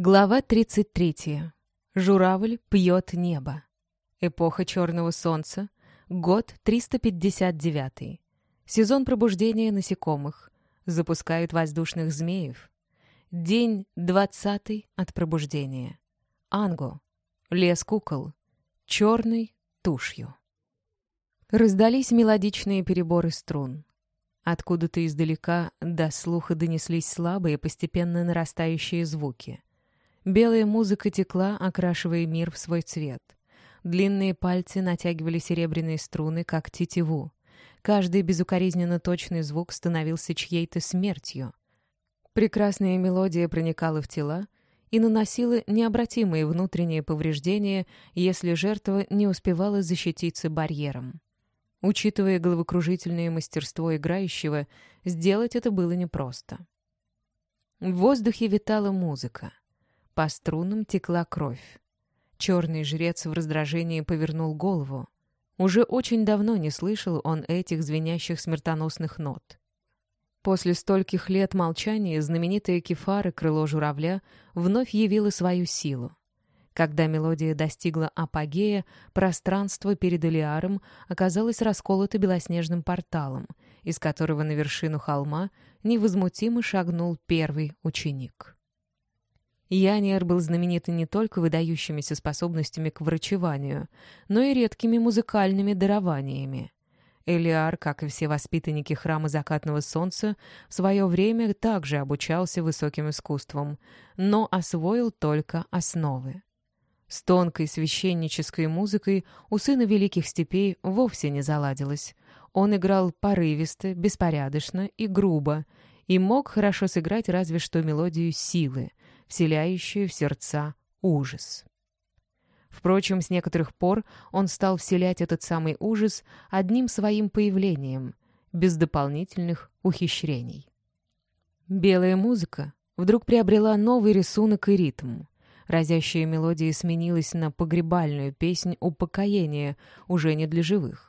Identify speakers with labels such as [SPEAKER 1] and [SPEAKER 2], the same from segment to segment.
[SPEAKER 1] Глава 33. Журавль пьет небо. Эпоха черного солнца. Год 359. Сезон пробуждения насекомых. Запускают воздушных змеев. День 20 от пробуждения. Анго. Лес кукол. Черный тушью. Раздались мелодичные переборы струн. Откуда-то издалека до слуха донеслись слабые, постепенно нарастающие звуки — Белая музыка текла, окрашивая мир в свой цвет. Длинные пальцы натягивали серебряные струны, как тетиву. Каждый безукоризненно точный звук становился чьей-то смертью. Прекрасная мелодия проникала в тела и наносила необратимые внутренние повреждения, если жертва не успевала защититься барьером. Учитывая головокружительное мастерство играющего, сделать это было непросто. В воздухе витала музыка. По струнам текла кровь. Черный жрец в раздражении повернул голову. Уже очень давно не слышал он этих звенящих смертоносных нот. После стольких лет молчания знаменитая кефара «Крыло журавля» вновь явила свою силу. Когда мелодия достигла апогея, пространство перед Элиаром оказалось расколото белоснежным порталом, из которого на вершину холма невозмутимо шагнул первый ученик. Яниер был знаменит не только выдающимися способностями к врачеванию, но и редкими музыкальными дарованиями. Элиар, как и все воспитанники храма закатного солнца, в свое время также обучался высоким искусствам, но освоил только основы. С тонкой священнической музыкой у сына Великих Степей вовсе не заладилось. Он играл порывисто, беспорядочно и грубо, и мог хорошо сыграть разве что мелодию силы, вселяющую в сердца ужас. Впрочем, с некоторых пор он стал вселять этот самый ужас одним своим появлением, без дополнительных ухищрений. Белая музыка вдруг приобрела новый рисунок и ритм. Разящая мелодия сменилась на погребальную песнь упокоения, уже не для живых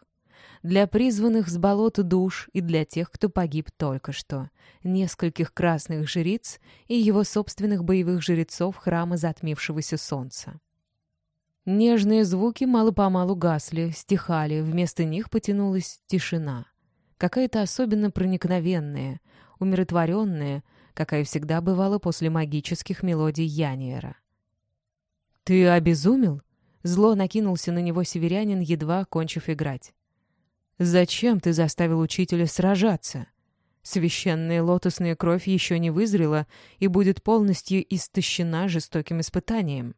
[SPEAKER 1] для призванных с болота душ и для тех, кто погиб только что, нескольких красных жриц и его собственных боевых жрецов храма затмившегося солнца. Нежные звуки мало-помалу гасли, стихали, вместо них потянулась тишина. Какая-то особенно проникновенная, умиротворенная, какая всегда бывала после магических мелодий Яниера. «Ты обезумел?» Зло накинулся на него северянин, едва кончив играть. Зачем ты заставил учителя сражаться? Священная лотосная кровь еще не вызрела и будет полностью истощена жестоким испытанием.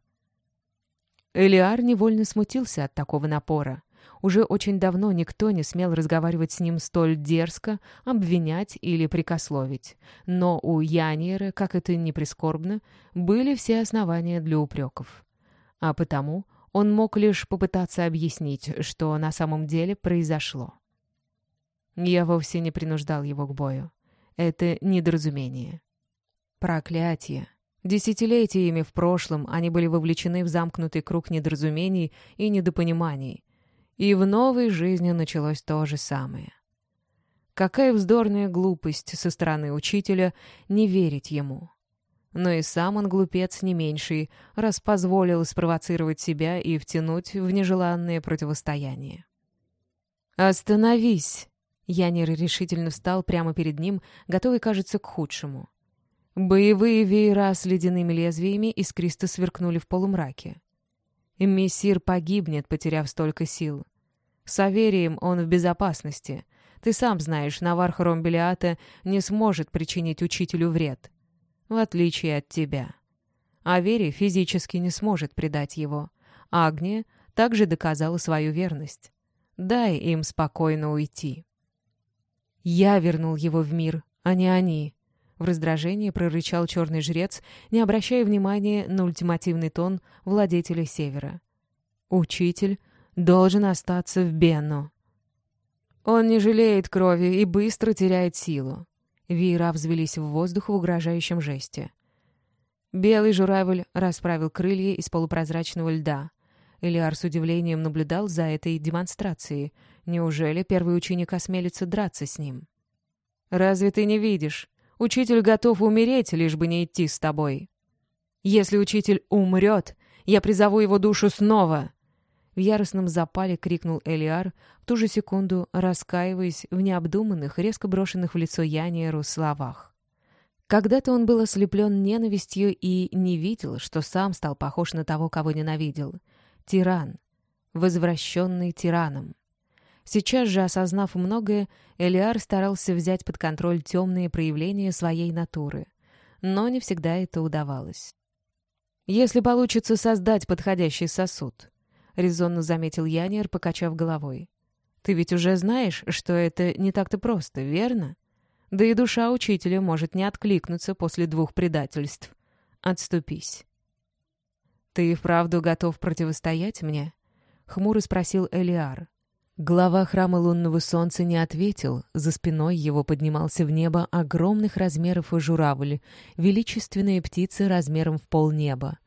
[SPEAKER 1] Элиар невольно смутился от такого напора. Уже очень давно никто не смел разговаривать с ним столь дерзко, обвинять или прикословить. Но у Яниера, как это ни прискорбно, были все основания для упреков. А потому он мог лишь попытаться объяснить, что на самом деле произошло. Я вовсе не принуждал его к бою. Это недоразумение. Проклятие. Десятилетиями в прошлом они были вовлечены в замкнутый круг недоразумений и недопониманий. И в новой жизни началось то же самое. Какая вздорная глупость со стороны учителя не верить ему. Но и сам он глупец не меньший, раз позволил спровоцировать себя и втянуть в нежеланное противостояние. «Остановись!» Янир решительно встал прямо перед ним, готовый, кажется, к худшему. Боевые веера с ледяными лезвиями искристо сверкнули в полумраке. Мессир погибнет, потеряв столько сил. С Аверием он в безопасности. Ты сам знаешь, Наварх Ромбелиата не сможет причинить учителю вред в отличие от тебя. Авери физически не сможет предать его. Агния также доказала свою верность. Дай им спокойно уйти. Я вернул его в мир, а не они. В раздражении прорычал черный жрец, не обращая внимания на ультимативный тон владетеля Севера. Учитель должен остаться в Бенну. Он не жалеет крови и быстро теряет силу. Веера взвелись в воздух в угрожающем жесте. Белый журавль расправил крылья из полупрозрачного льда. Элиар с удивлением наблюдал за этой демонстрацией. Неужели первый ученик осмелится драться с ним? «Разве ты не видишь? Учитель готов умереть, лишь бы не идти с тобой». Если учитель умрет, я призову его душу снова!» В яростном запале крикнул Элиар, в ту же секунду раскаиваясь в необдуманных, резко брошенных в лицо Яниеру словах. Когда-то он был ослеплен ненавистью и не видел, что сам стал похож на того, кого ненавидел. Тиран. Возвращенный тираном. Сейчас же, осознав многое, Элиар старался взять под контроль темные проявления своей натуры. Но не всегда это удавалось. «Если получится создать подходящий сосуд», — резонно заметил Янер, покачав головой. «Ты ведь уже знаешь, что это не так-то просто, верно? Да и душа учителя может не откликнуться после двух предательств. Отступись». «Ты и вправду готов противостоять мне?» — хмуро спросил Элиар. Глава храма лунного солнца не ответил. За спиной его поднимался в небо огромных размеров журавль, величественная птица размером в полнеба.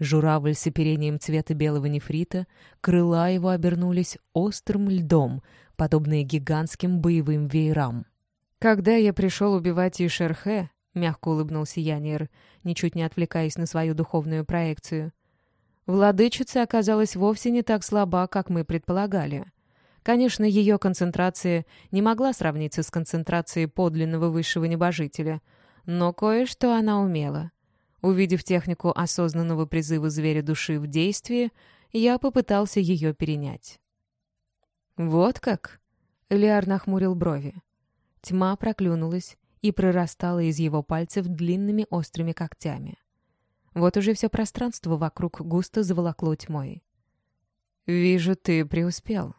[SPEAKER 1] Журавль с оперением цвета белого нефрита, крыла его обернулись острым льдом, подобные гигантским боевым веерам. «Когда я пришел убивать Ишерхе», — мягко улыбнулся Янир, ничуть не отвлекаясь на свою духовную проекцию, «владычица оказалась вовсе не так слаба, как мы предполагали». Конечно, ее концентрация не могла сравниться с концентрацией подлинного высшего небожителя, но кое-что она умела. Увидев технику осознанного призыва зверя души в действии, я попытался ее перенять. «Вот как?» — Лиар нахмурил брови. Тьма проклюнулась и прорастала из его пальцев длинными острыми когтями. Вот уже все пространство вокруг густо заволокло тьмой. «Вижу, ты преуспел»,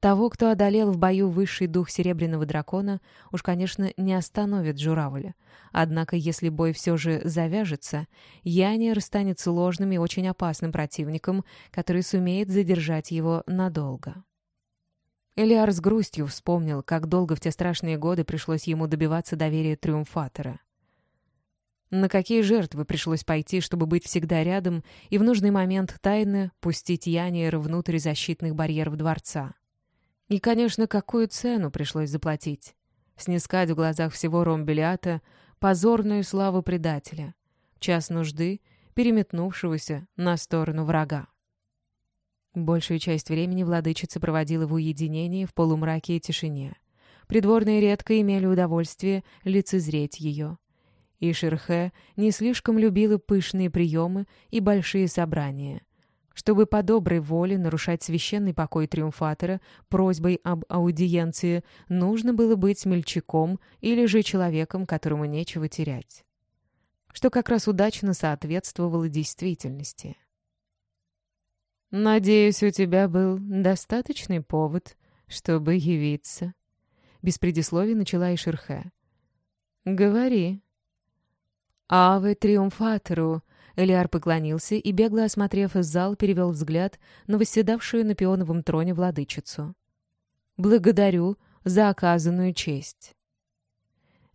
[SPEAKER 1] того, кто одолел в бою высший дух Серебряного Дракона, уж, конечно, не остановит журавля. Однако, если бой все же завяжется, Янир станет сложным и очень опасным противником, который сумеет задержать его надолго. Элиар с грустью вспомнил, как долго в те страшные годы пришлось ему добиваться доверия Триумфатора. На какие жертвы пришлось пойти, чтобы быть всегда рядом и в нужный момент тайно пустить Яниера внутрь защитных барьеров дворца. И, конечно, какую цену пришлось заплатить. Снискать в глазах всего Ромбелиата позорную славу предателя, в час нужды переметнувшегося на сторону врага. Большую часть времени владычица проводила в уединении, в полумраке и тишине. Придворные редко имели удовольствие лицезреть ее. И Шерхе не слишком любила пышные приемы и большие собрания. Чтобы по доброй воле нарушать священный покой триумфатора просьбой об аудиенции, нужно было быть смельчаком или же человеком, которому нечего терять. Что как раз удачно соответствовало действительности. «Надеюсь, у тебя был достаточный повод, чтобы явиться», — без предисловий начала Ишерхе. «Говори». «Аве триумфатору», Элиар поклонился и, бегло осмотрев зал, перевел взгляд на восседавшую на пионовом троне владычицу. «Благодарю за оказанную честь».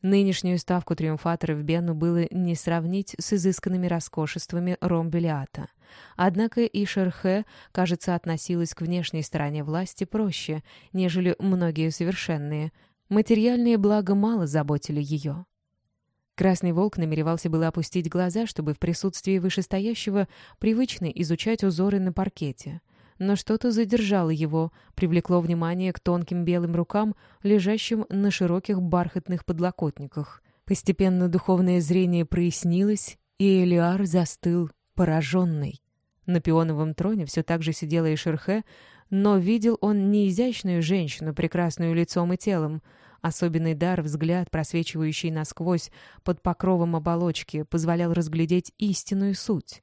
[SPEAKER 1] Нынешнюю ставку триумфатора в Бену было не сравнить с изысканными роскошествами Ромбелиата. Однако и Шерхе, кажется, относилась к внешней стороне власти проще, нежели многие совершенные. Материальные блага мало заботили ее. Красный волк намеревался было опустить глаза, чтобы в присутствии вышестоящего привычно изучать узоры на паркете. Но что-то задержало его, привлекло внимание к тонким белым рукам, лежащим на широких бархатных подлокотниках. Постепенно духовное зрение прояснилось, и Элиар застыл, пораженный. На пионовом троне все так же сидела и Шерхе, но видел он не изящную женщину, прекрасную лицом и телом, Особенный дар, взгляд, просвечивающий насквозь под покровом оболочки, позволял разглядеть истинную суть.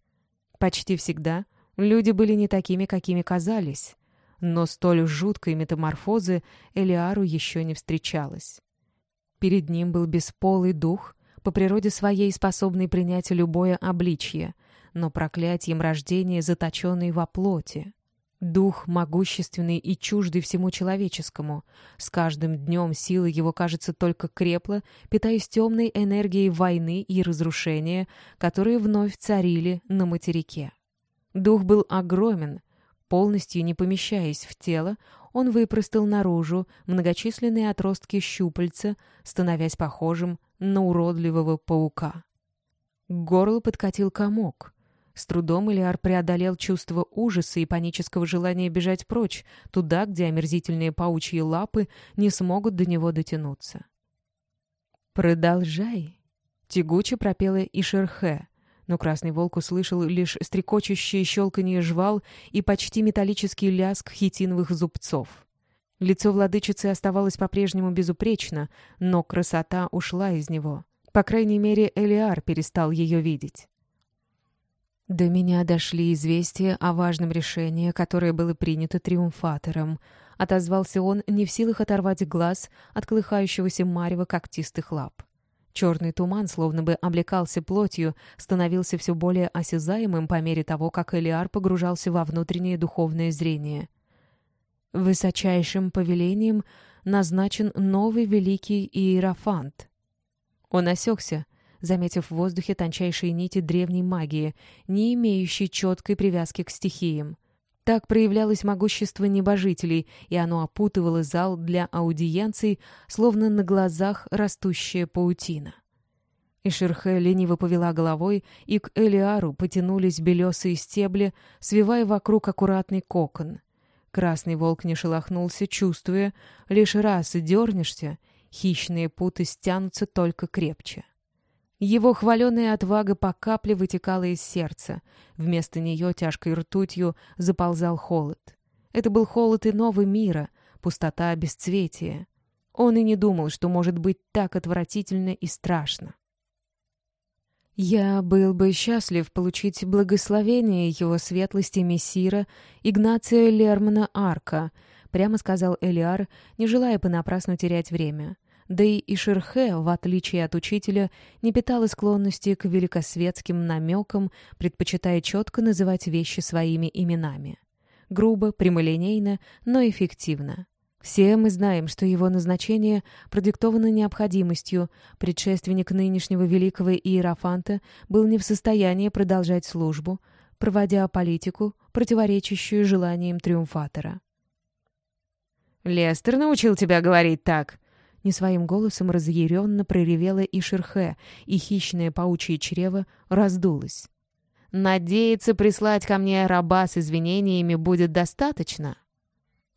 [SPEAKER 1] Почти всегда люди были не такими, какими казались, но столь жуткой метаморфозы Элиару еще не встречалось. Перед ним был бесполый дух, по природе своей способный принять любое обличье, но проклятием рождения заточенный во плоти. Дух могущественный и чуждый всему человеческому. С каждым днем сила его, кажется, только крепла, питаясь темной энергией войны и разрушения, которые вновь царили на материке. Дух был огромен. Полностью не помещаясь в тело, он выпростал наружу многочисленные отростки щупальца, становясь похожим на уродливого паука. К горлу подкатил комок. С трудом Элиар преодолел чувство ужаса и панического желания бежать прочь, туда, где омерзительные паучьи лапы не смогут до него дотянуться. «Продолжай!» — тягуче пропела Ишерхе, но Красный Волк услышал лишь стрекочущее щелканье жвал и почти металлический лязг хитиновых зубцов. Лицо владычицы оставалось по-прежнему безупречно, но красота ушла из него. По крайней мере, Элиар перестал ее видеть. До меня дошли известия о важном решении, которое было принято триумфатором. Отозвался он, не в силах оторвать глаз от колыхающегося марева когтистых лап. Черный туман, словно бы облекался плотью, становился все более осязаемым по мере того, как Элиар погружался во внутреннее духовное зрение. Высочайшим повелением назначен новый великий иерофант. Он осекся, заметив в воздухе тончайшие нити древней магии, не имеющей четкой привязки к стихиям. Так проявлялось могущество небожителей, и оно опутывало зал для аудиенций, словно на глазах растущая паутина. Иширхе лениво повела головой, и к Элиару потянулись белесые стебли, свивая вокруг аккуратный кокон. Красный волк не шелохнулся, чувствуя, лишь раз и дернешься, хищные путы стянутся только крепче. Его хваленая отвага по капле вытекала из сердца. Вместо нее тяжкой ртутью заползал холод. Это был холод иного мира, пустота бесцветия. Он и не думал, что может быть так отвратительно и страшно. «Я был бы счастлив получить благословение его светлости мессира Игнация Лермана Арка», прямо сказал Элиар, не желая понапрасну терять время. Да и Ишерхе, в отличие от учителя, не питала склонности к великосветским намекам, предпочитая четко называть вещи своими именами. Грубо, прямолинейно, но эффективно. Все мы знаем, что его назначение продиктовано необходимостью. Предшественник нынешнего великого иерофанта был не в состоянии продолжать службу, проводя политику, противоречащую желаниям триумфатора.
[SPEAKER 2] «Лестер научил тебя говорить так?»
[SPEAKER 1] Не своим голосом разъяренно проревела и Шерхе, и хищное паучье чрево раздулось.
[SPEAKER 2] «Надеяться прислать ко мне раба с извинениями будет достаточно?»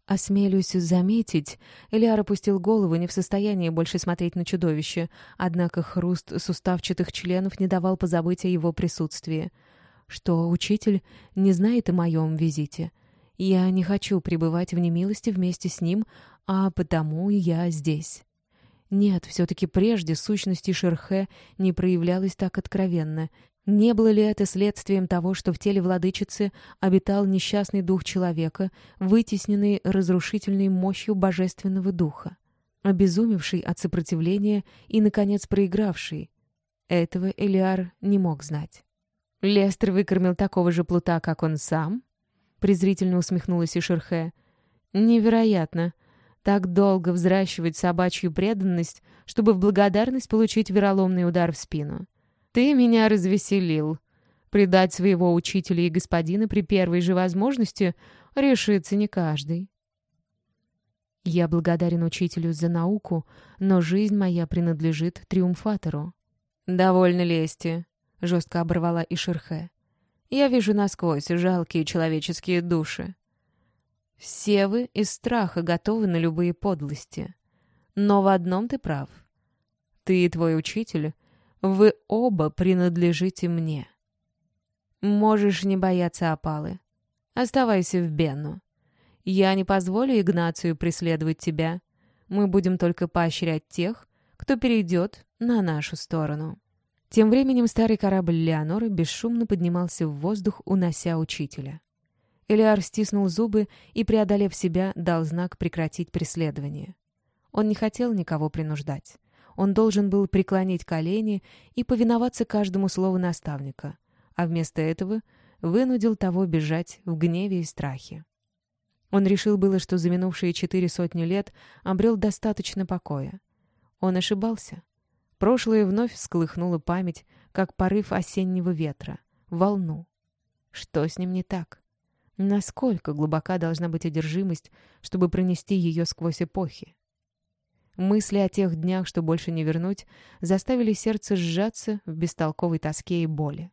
[SPEAKER 1] Осмелюсь заметить, Элиар опустил голову, не в состоянии больше смотреть на чудовище, однако хруст суставчатых членов не давал позабыть о его присутствии. Что учитель не знает о моем визите. Я не хочу пребывать в немилости вместе с ним, а потому я здесь. Нет, все-таки прежде сущности Шерхе не проявлялась так откровенно. Не было ли это следствием того, что в теле владычицы обитал несчастный дух человека, вытесненный разрушительной мощью божественного духа, обезумевший от сопротивления и, наконец, проигравший? Этого Элиар не мог знать. «Лестер выкормил такого же плута, как он сам?» презрительно усмехнулась Ишерхе. «Невероятно так долго взращивать собачью преданность, чтобы в благодарность получить вероломный удар в спину. Ты меня развеселил. Предать своего учителя и господина при первой же возможности решится не каждый. Я благодарен учителю за науку, но жизнь моя принадлежит триумфатору. «Довольно лести», — жестко оборвала Ишерхе. «Я вижу насквозь жалкие человеческие души. Все вы из страха готовы на любые подлости. Но в одном ты прав. Ты и твой учитель, вы оба принадлежите мне. Можешь не бояться опалы. Оставайся в Бенну. Я не позволю Игнацию преследовать тебя. Мы будем только поощрять тех, кто перейдет на нашу сторону. Тем временем старый корабль Леонора бесшумно поднимался в воздух, унося учителя. Элиар стиснул зубы и, преодолев себя, дал знак прекратить преследование. Он не хотел никого принуждать. Он должен был преклонить колени и повиноваться каждому слову наставника, а вместо этого вынудил того бежать в гневе и страхе. Он решил было, что за минувшие четыре сотни лет обрел достаточно покоя. Он ошибался. Прошлое вновь всколыхнуло память, как порыв осеннего ветра, волну. Что с ним не так? Насколько глубока должна быть одержимость, чтобы пронести ее сквозь эпохи? Мысли о тех днях, что больше не вернуть, заставили сердце сжаться в бестолковой тоске и боли.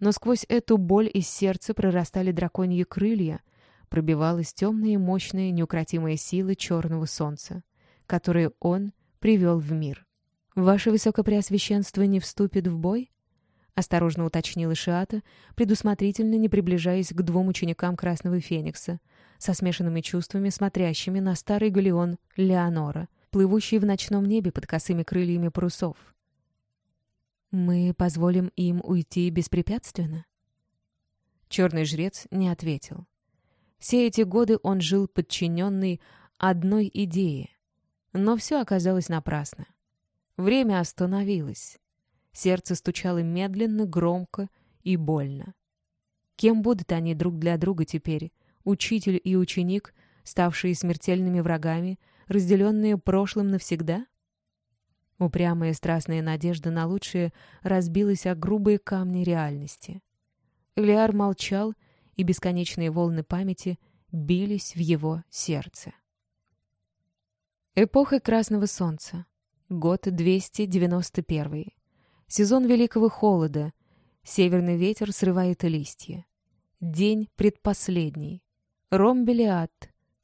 [SPEAKER 1] Но сквозь эту боль из сердца прорастали драконьи крылья, пробивалась темная и мощная неукротимая сила черного солнца, которую он привел в мир. «Ваше Высокопреосвященство не вступит в бой?» — осторожно уточнила Шиата, предусмотрительно не приближаясь к двум ученикам Красного Феникса, со смешанными чувствами, смотрящими на старый галеон Леонора, плывущий в ночном небе под косыми крыльями парусов. «Мы позволим им уйти беспрепятственно?» Черный жрец не ответил. Все эти годы он жил подчиненный одной идее, но все оказалось напрасно. Время остановилось. Сердце стучало медленно, громко и больно. Кем будут они друг для друга теперь? Учитель и ученик, ставшие смертельными врагами, разделенные прошлым навсегда? Упрямая страстная надежда на лучшее разбилась о грубые камни реальности. Элиар молчал, и бесконечные волны памяти бились в его сердце. Эпоха Красного Солнца. Год 291. Сезон Великого Холода. Северный ветер срывает листья. День предпоследний. Ромбелиад.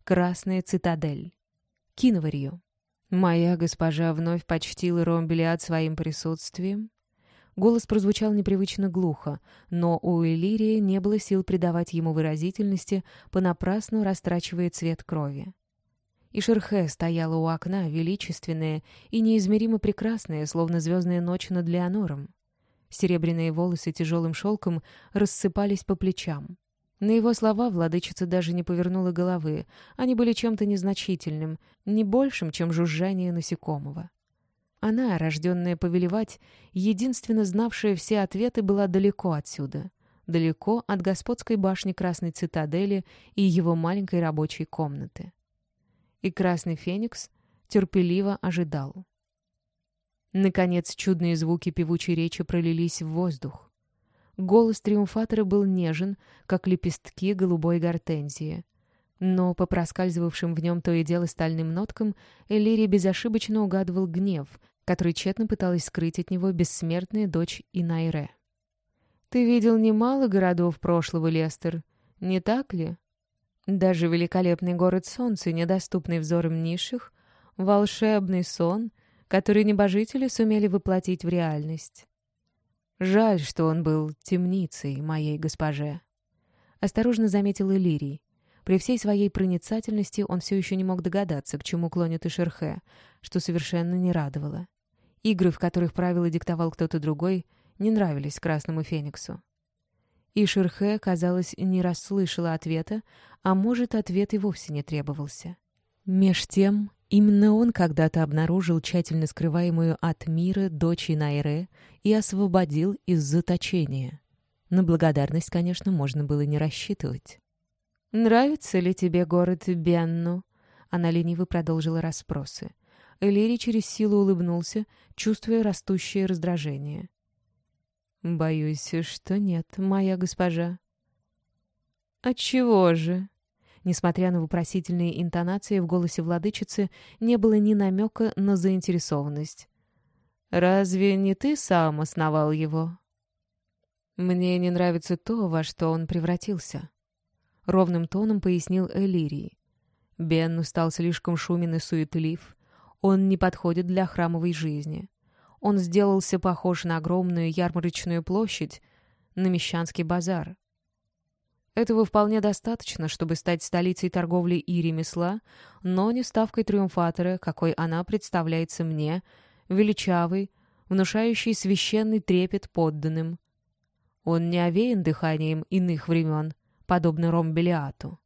[SPEAKER 1] Красная цитадель. Киноварью. Моя госпожа вновь почтила Ромбелиад своим присутствием. Голос прозвучал непривычно глухо, но у Элирии не было сил придавать ему выразительности, понапрасну растрачивая цвет крови. И Шерхе стояла у окна, величественная и неизмеримо прекрасная, словно звездная ночь над Леонором. Серебряные волосы тяжелым шелком рассыпались по плечам. На его слова владычица даже не повернула головы. Они были чем-то незначительным, не большим, чем жужжание насекомого. Она, рожденная повелевать, единственно знавшая все ответы, была далеко отсюда. Далеко от господской башни Красной Цитадели и его маленькой рабочей комнаты и Красный Феникс терпеливо ожидал. Наконец чудные звуки певучей речи пролились в воздух. Голос триумфатора был нежен, как лепестки голубой гортензии. Но по проскальзывавшим в нем то и дело стальным ноткам Элирия безошибочно угадывал гнев, который тщетно пыталась скрыть от него бессмертная дочь Инайре. «Ты видел немало городов прошлого, Лестер, не так ли?» Даже великолепный город солнца, недоступный взорам низших, волшебный сон, который небожители сумели воплотить в реальность. Жаль, что он был темницей моей госпоже. Осторожно заметил Иллирий. При всей своей проницательности он все еще не мог догадаться, к чему клонит Ишерхе, что совершенно не радовало. Игры, в которых правила диктовал кто-то другой, не нравились Красному Фениксу. И Шерхе, казалось, не расслышала ответа, а может, ответ и вовсе не требовался. Меж тем, именно он когда-то обнаружил тщательно скрываемую от мира дочь Найре и освободил из заточения. На благодарность, конечно, можно было не рассчитывать. «Нравится ли тебе город Бенну?» Она лениво продолжила расспросы. Элири через силу улыбнулся, чувствуя растущее раздражение. «Боюсь, что нет, моя госпожа». «Отчего же?» Несмотря на вопросительные интонации в голосе владычицы, не было ни намека на заинтересованность. «Разве не ты сам основал его?» «Мне не нравится то, во что он превратился», — ровным тоном пояснил Элирий. Бенну стал слишком шумен и суетлив. Он не подходит для храмовой жизни. Он сделался похож на огромную ярмарочную площадь, на Мещанский базар. Этого вполне достаточно, чтобы стать столицей торговли и ремесла, но не ставкой триумфатора, какой она представляется мне, величавый, внушающий священный трепет подданным. Он не овеян дыханием иных времен, подобно Ромбелиату.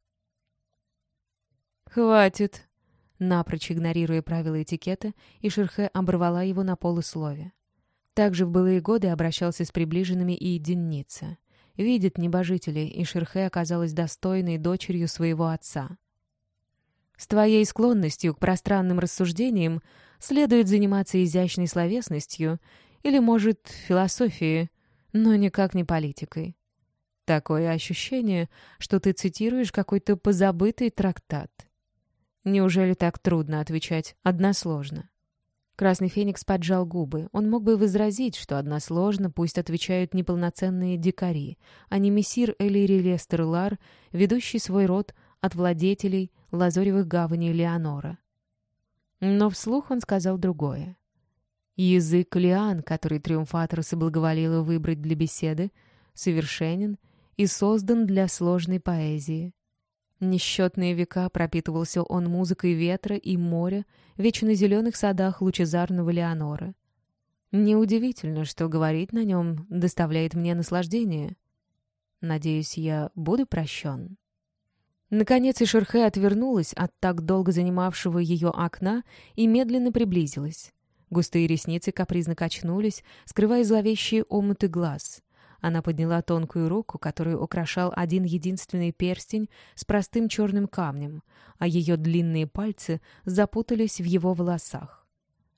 [SPEAKER 1] «Хватит!» Напрочь игнорируя правила этикета, и Шерхе оборвала его на полуслове. Также в былые годы обращался с приближенными и единица. Видит небожителей, и Шерхе оказалась достойной дочерью своего отца. С твоей склонностью к пространным рассуждениям следует заниматься изящной словесностью или, может, философией, но никак не политикой. Такое ощущение, что ты цитируешь какой-то позабытый трактат. Неужели так трудно отвечать односложно? Красный Феникс поджал губы. Он мог бы возразить, что односложно пусть отвечают неполноценные дикари, а не мессир Элири Лестер Лар, ведущий свой род от владетелей лазоревых гаваней Леонора. Но вслух он сказал другое. Язык Лиан, который триумфатор соблаговолила выбрать для беседы, совершенен и создан для сложной поэзии. Несчетные века пропитывался он музыкой ветра и моря вечно зеленых садах лучезарного Леонора. Неудивительно, что говорить на нем доставляет мне наслаждение. Надеюсь, я буду прощен. Наконец Ишерхе отвернулась от так долго занимавшего ее окна и медленно приблизилась. Густые ресницы капризно качнулись, скрывая зловещие омуты глаз. Она подняла тонкую руку, которую украшал один единственный перстень с простым черным камнем, а ее длинные пальцы запутались в его волосах.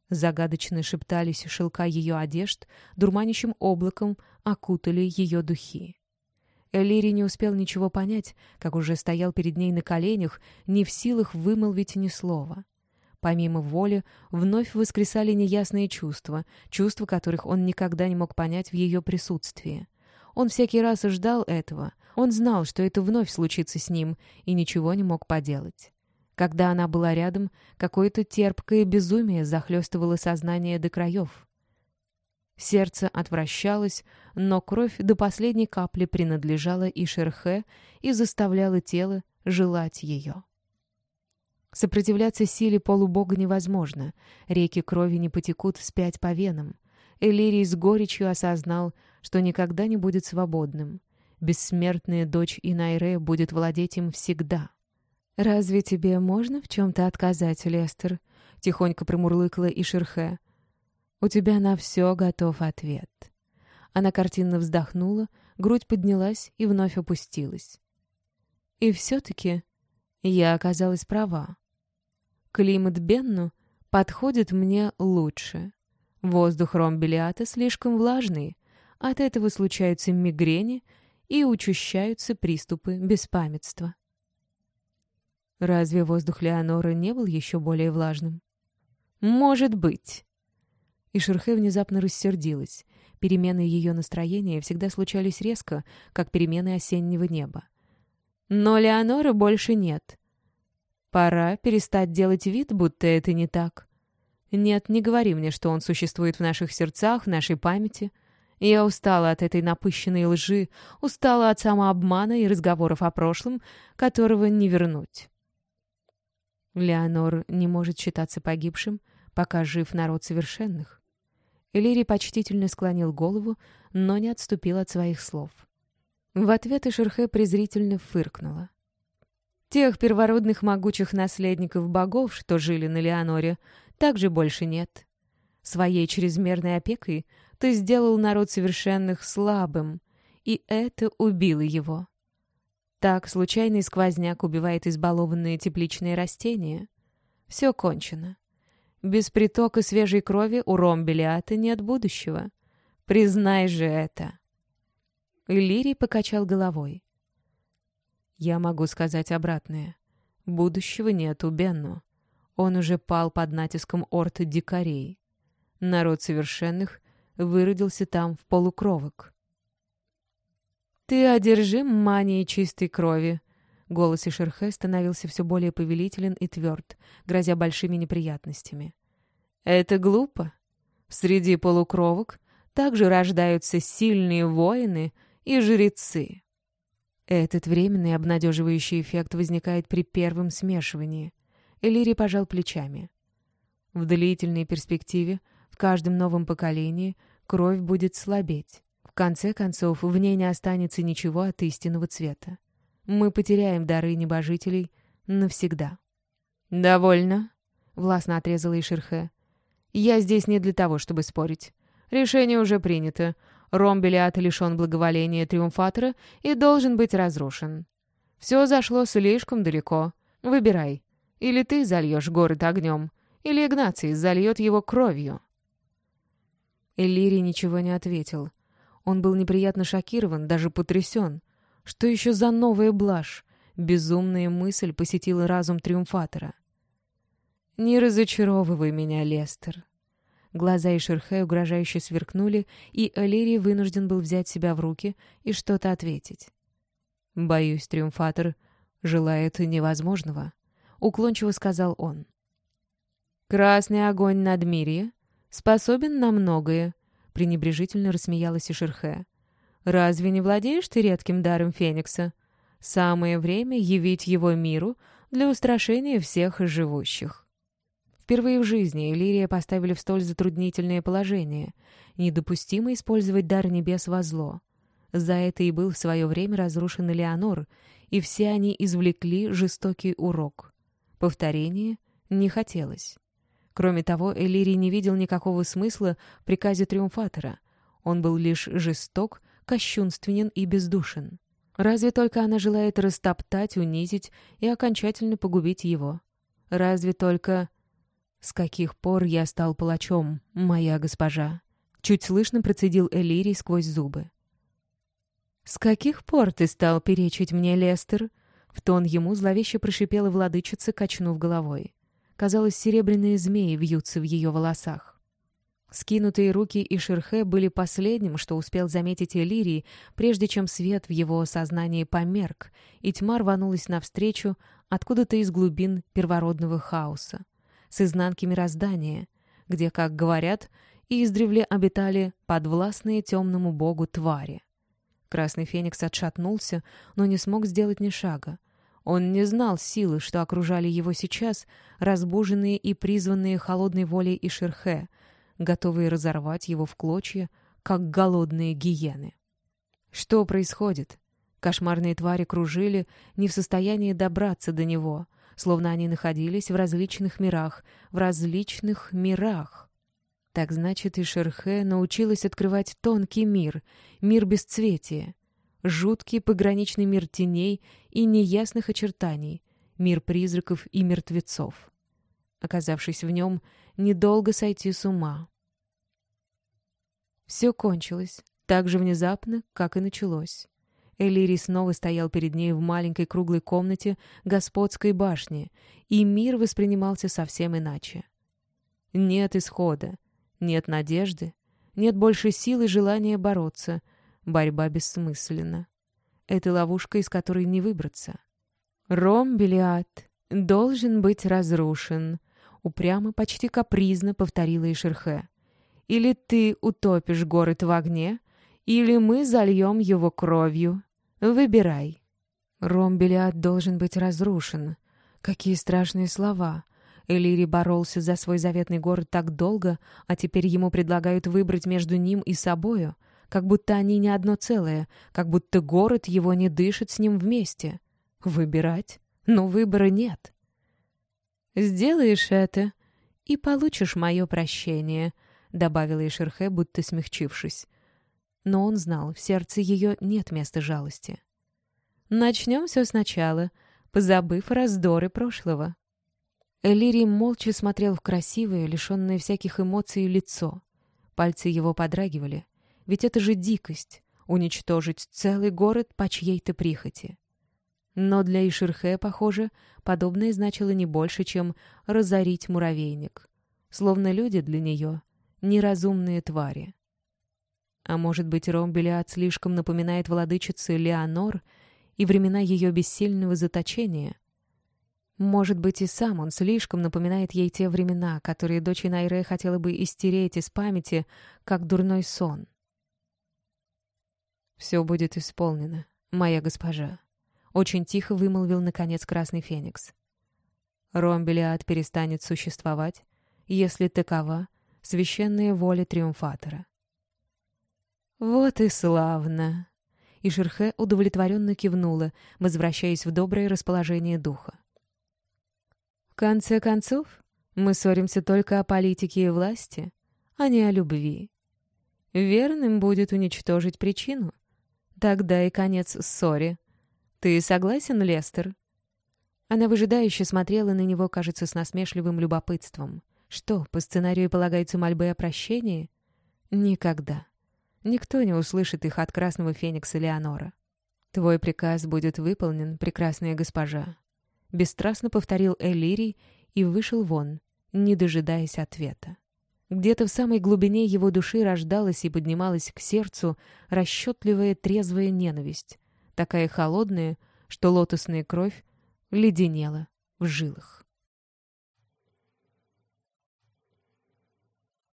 [SPEAKER 1] Загадочно шептались шелка ее одежд, дурманящим облаком окутали ее духи. Элири не успел ничего понять, как уже стоял перед ней на коленях, не в силах вымолвить ни слова. Помимо воли, вновь воскресали неясные чувства, чувства которых он никогда не мог понять в ее присутствии. Он всякий раз ждал этого. Он знал, что это вновь случится с ним, и ничего не мог поделать. Когда она была рядом, какое-то терпкое безумие захлестывало сознание до краев. Сердце отвращалось, но кровь до последней капли принадлежала и Шерхе и заставляла тело желать ее. Сопротивляться силе полубога невозможно. Реки крови не потекут вспять по венам. Элирий с горечью осознал, что никогда не будет свободным. Бессмертная дочь Инайре будет владеть им всегда. «Разве тебе можно в чем-то отказать, Лестер?» — тихонько промурлыкала Ишерхе. «У тебя на все готов ответ». Она картинно вздохнула, грудь поднялась и вновь опустилась. «И все-таки я оказалась права. Климат Бенну подходит мне лучше. Воздух Ромбелиата слишком влажный, от этого случаются мигрени и учащаются приступы беспамятства. Разве воздух Леонора не был еще более влажным? «Может быть!» И Шерхе внезапно рассердилась. Перемены ее настроения всегда случались резко, как перемены осеннего неба. Но Леонора больше нет. Пора перестать делать вид, будто это не так. Нет, не говори мне, что он существует в наших сердцах, в нашей памяти. Я устала от этой напыщенной лжи, устала от самообмана и разговоров о прошлом, которого не вернуть. Леонор не может считаться погибшим, пока жив народ совершенных. Элири почтительно склонил голову, но не отступил от своих слов. В ответ Ишерхе презрительно фыркнула. Тех первородных могучих наследников богов, что жили на Леоноре, также больше нет. Своей чрезмерной опекой ты сделал народ совершенных слабым, и это убило его. Так случайный сквозняк убивает избалованные тепличные растения. Все кончено. Без притока свежей крови у Ромбелиата нет будущего. Признай же это. Иллирий покачал головой. Я могу сказать обратное. Будущего нет у Бенну. Он уже пал под натиском орта дикарей. Народ совершенных выродился там в полукровок. «Ты одержим манией чистой крови», Голос Ишерхе становился все более повелителен и тверд, грозя большими неприятностями. «Это глупо. Среди полукровок также рождаются сильные воины и жрецы». Этот временный обнадеживающий эффект возникает при первом смешивании. Элири пожал плечами. В длительной перспективе, в каждом новом поколении, кровь будет слабеть. В конце концов, в ней не останется ничего от истинного цвета. Мы потеряем дары небожителей навсегда. «Довольно», — властно отрезала Иширхе. «Я здесь не для того, чтобы спорить. Решение уже принято. Ромбелиат лишен благоволения Триумфатора и должен быть разрушен. Все зашло слишком далеко. Выбирай. Или ты зальешь город огнем, или Игнаций зальет его кровью». Эллири ничего не ответил. Он был неприятно шокирован, даже потрясен. Что еще за новая блажь? Безумная мысль посетила разум Триумфатора. «Не разочаровывай меня, Лестер». Глаза Ишерхе угрожающе сверкнули, и Элирий вынужден был взять себя в руки и что-то ответить. «Боюсь, триумфатор желает невозможного», — уклончиво сказал он. «Красный огонь над Мирье способен на многое», — пренебрежительно рассмеялась Ишерхе. «Разве не владеешь ты редким даром Феникса? Самое время явить его миру для устрашения всех живущих». Впервые в жизни Иллирия поставили в столь затруднительное положение. Недопустимо использовать дар небес во зло. За это и был в свое время разрушен Элеонор, и все они извлекли жестокий урок. Повторение не хотелось. Кроме того, Элирий не видел никакого смысла в приказе Триумфатора. Он был лишь жесток, кощунственен и бездушен. Разве только она желает растоптать, унизить и окончательно погубить его. Разве только... «С каких пор я стал палачом, моя госпожа?» Чуть слышно процедил Элирий сквозь зубы. «С каких пор ты стал перечить мне, Лестер?» В тон ему зловеще прошипела владычица, качнув головой. Казалось, серебряные змеи вьются в ее волосах. Скинутые руки и Шерхе были последним, что успел заметить Элирий, прежде чем свет в его сознании померк, и тьма рванулась навстречу откуда-то из глубин первородного хаоса, с изнанки мироздания, где, как говорят, издревле обитали подвластные темному богу твари. Красный феникс отшатнулся, но не смог сделать ни шага. Он не знал силы, что окружали его сейчас, разбуженные и призванные холодной волей и Шерхе, готовые разорвать его в клочья, как голодные гиены. Что происходит? Кошмарные твари кружили, не в состоянии добраться до него, словно они находились в различных мирах, в различных мирах. Так значит, и Шерхе научилась открывать тонкий мир, мир бесцветия, жуткий пограничный мир теней и неясных очертаний, мир призраков и мертвецов. Оказавшись в нем, недолго сойти с ума. Все кончилось так же внезапно, как и началось. Элирий снова стоял перед ней в маленькой круглой комнате господской башни, и мир воспринимался совсем иначе. Нет исхода, нет надежды, нет больше сил и желания бороться — Борьба бессмысленна. Это ловушка, из которой не выбраться. «Ром Белиад должен быть разрушен», — упрямо, почти капризно повторила Ишерхе. «Или ты утопишь город в огне, или мы зальем его кровью. Выбирай». «Ром Белиад должен быть разрушен». Какие страшные слова. Элири боролся за свой заветный город так долго, а теперь ему предлагают выбрать между ним и собою — как будто они не одно целое, как будто город его не дышит с ним вместе. Выбирать? Но выбора нет. «Сделаешь это, и получишь мое прощение», — добавила Ишерхе, будто смягчившись. Но он знал, в сердце ее нет места жалости. «Начнем все сначала, позабыв раздоры прошлого». Элирий молча смотрел в красивое, лишенное всяких эмоций лицо. Пальцы его подрагивали. Ведь это же дикость — уничтожить целый город по чьей-то прихоти. Но для Иширхе, похоже, подобное значило не больше, чем разорить муравейник. Словно люди для нее — неразумные твари. А может быть, Ромбелиад слишком напоминает владычице Леонор и времена ее бессильного заточения? Может быть, и сам он слишком напоминает ей те времена, которые дочь Найре хотела бы истереть из памяти, как дурной сон. «Все будет исполнено, моя госпожа», — очень тихо вымолвил, наконец, Красный Феникс. Ромбелиад перестанет существовать, если такова священная воля Триумфатора. «Вот и славно!» И Шерхе удовлетворенно кивнула, возвращаясь в доброе расположение духа. «В конце концов, мы ссоримся только о политике и власти, а не о любви. Верным будет уничтожить причину, Тогда и конец ссоре. Ты согласен, Лестер?» Она выжидающе смотрела на него, кажется, с насмешливым любопытством. Что, по сценарию полагаются мольбы о прощении? Никогда. Никто не услышит их от красного феникса Леонора. «Твой приказ будет выполнен, прекрасная госпожа», — бесстрастно повторил Элирий и вышел вон, не дожидаясь ответа. Где-то в самой глубине его души рождалась и поднималась к сердцу расчетливая трезвая ненависть, такая холодная, что лотосная кровь леденела в жилах.